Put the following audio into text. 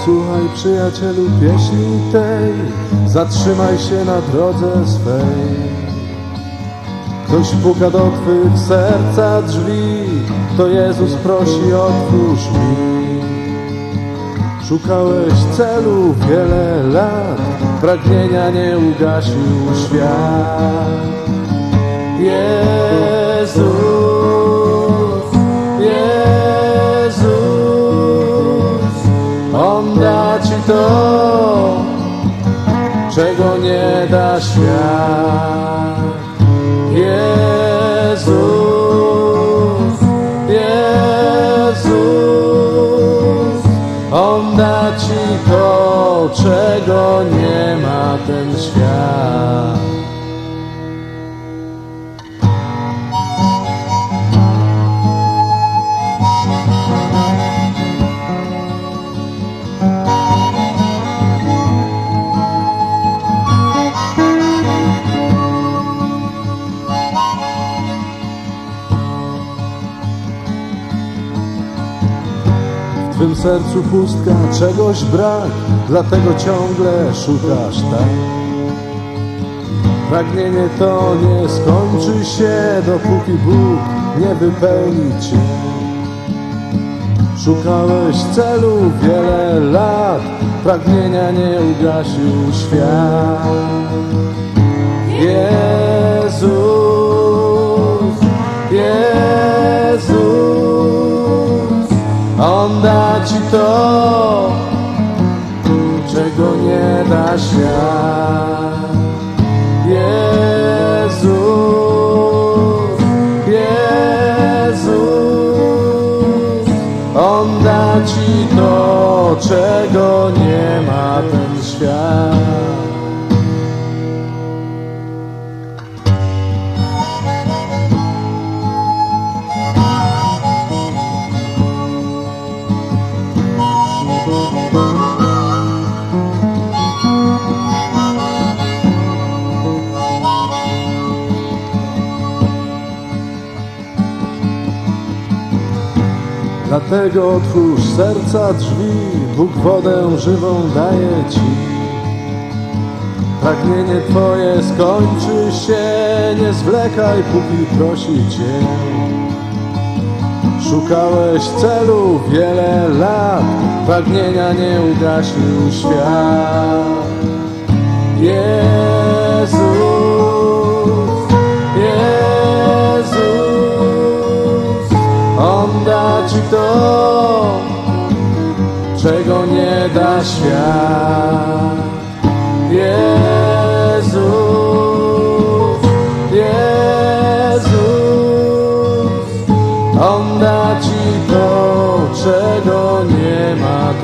Posłuchaj przyjacielu pieśni tej, zatrzymaj się na drodze swej. Ktoś puka do Twych serca drzwi, to Jezus prosi otwórz mi. Szukałeś celu wiele lat, pragnienia nie ugasił świat. Jezus, czego nie da świat. Jezus, Jezus, On da Ci to, czego nie ma ten świat. Twym sercu pustka, czegoś brak, dlatego ciągle szukasz tak. Pragnienie to nie skończy się, dopóki Bóg nie wypełni Cię. Szukałeś celu wiele lat, pragnienia nie ugasił świat. Jezus, to, czego nie da świat. Jezus, Jezus, On da Ci to, czego nie ma ten świat. Dlatego otwórz serca drzwi, Bóg wodę żywą daje Ci. Pragnienie Twoje skończy się, nie zwlekaj, póki prosi Cię. Szukałeś celu wiele lat, pragnienia nie ugasił świat. Jezus, Ci to, czego nie da świat. Jezus, Jezus, On da Ci to, czego nie ma